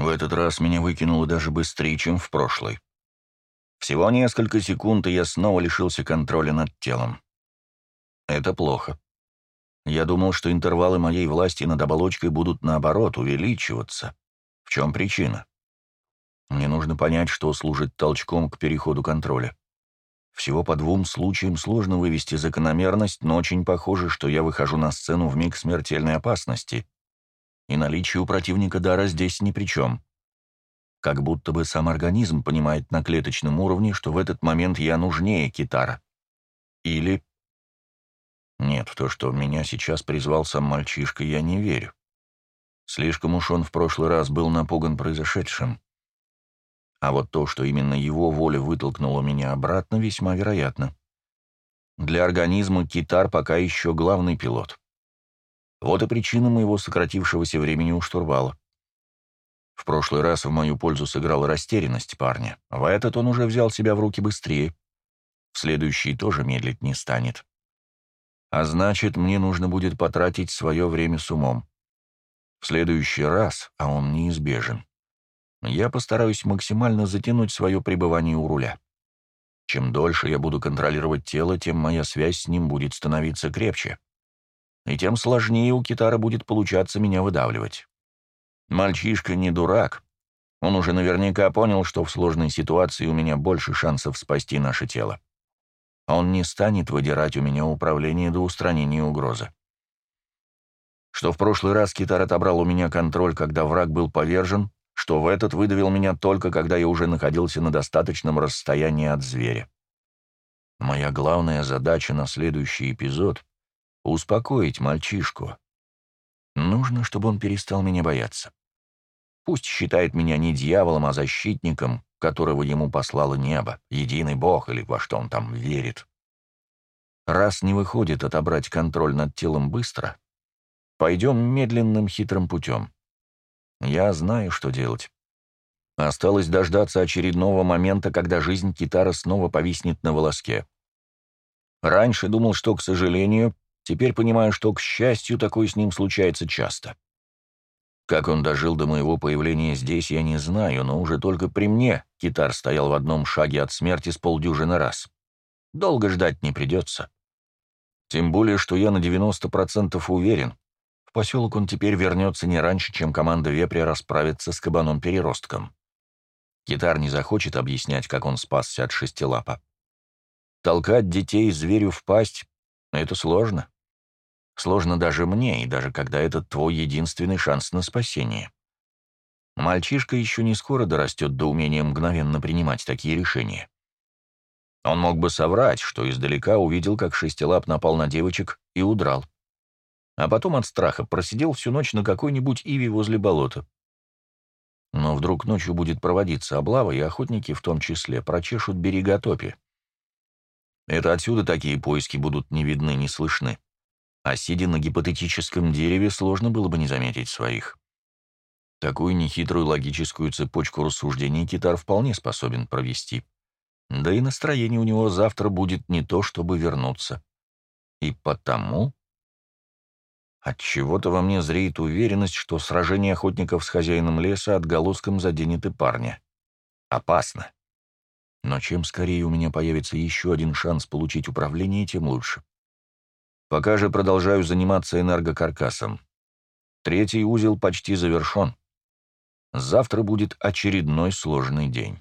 В этот раз меня выкинуло даже быстрее, чем в прошлый. Всего несколько секунд, и я снова лишился контроля над телом. Это плохо. Я думал, что интервалы моей власти над оболочкой будут, наоборот, увеличиваться. В чем причина? Мне нужно понять, что служит толчком к переходу контроля. Всего по двум случаям сложно вывести закономерность, но очень похоже, что я выхожу на сцену в миг смертельной опасности, и наличие у противника дара здесь ни при чем. Как будто бы сам организм понимает на клеточном уровне, что в этот момент я нужнее китара. Или... Нет, в то, что меня сейчас призвал сам мальчишка, я не верю. Слишком уж он в прошлый раз был напуган произошедшим. А вот то, что именно его воля вытолкнула меня обратно, весьма вероятно. Для организма китар пока еще главный пилот. Вот и причина моего сократившегося времени у штурвала. В прошлый раз в мою пользу сыграла растерянность парня. В этот он уже взял себя в руки быстрее. В следующий тоже медлить не станет. А значит, мне нужно будет потратить свое время с умом. В следующий раз, а он неизбежен, я постараюсь максимально затянуть свое пребывание у руля. Чем дольше я буду контролировать тело, тем моя связь с ним будет становиться крепче. И тем сложнее у китара будет получаться меня выдавливать. Мальчишка не дурак. Он уже наверняка понял, что в сложной ситуации у меня больше шансов спасти наше тело. Он не станет выдирать у меня управление до устранения угрозы. Что в прошлый раз китар отобрал у меня контроль, когда враг был повержен, что в этот выдавил меня только, когда я уже находился на достаточном расстоянии от зверя. Моя главная задача на следующий эпизод — успокоить мальчишку. Нужно, чтобы он перестал меня бояться. Пусть считает меня не дьяволом, а защитником, которого ему послало небо, единый бог или во что он там верит. Раз не выходит отобрать контроль над телом быстро, пойдем медленным хитрым путем. Я знаю, что делать. Осталось дождаться очередного момента, когда жизнь Китара снова повиснет на волоске. Раньше думал, что, к сожалению, теперь понимаю, что, к счастью, такое с ним случается часто. Как он дожил до моего появления здесь, я не знаю, но уже только при мне Китар стоял в одном шаге от смерти с полдюжины раз. Долго ждать не придется. Тем более, что я на 90% уверен, в поселок он теперь вернется не раньше, чем команда Вепря расправится с кабаном-переростком. Китар не захочет объяснять, как он спасся от шестилапа. Толкать детей зверю в пасть — это сложно. Сложно даже мне, и даже когда это твой единственный шанс на спасение. Мальчишка еще не скоро дорастет до умения мгновенно принимать такие решения. Он мог бы соврать, что издалека увидел, как шестилап напал на девочек и удрал а потом от страха просидел всю ночь на какой-нибудь иве возле болота. Но вдруг ночью будет проводиться облава, и охотники в том числе прочешут берега топи. Это отсюда такие поиски будут не видны, не слышны. А сидя на гипотетическом дереве, сложно было бы не заметить своих. Такую нехитрую логическую цепочку рассуждений китар вполне способен провести. Да и настроение у него завтра будет не то, чтобы вернуться. И потому от чего то во мне зреет уверенность, что сражение охотников с хозяином леса отголоском заденет и парня. Опасно. Но чем скорее у меня появится еще один шанс получить управление, тем лучше. Пока же продолжаю заниматься энергокаркасом. Третий узел почти завершен. Завтра будет очередной сложный день.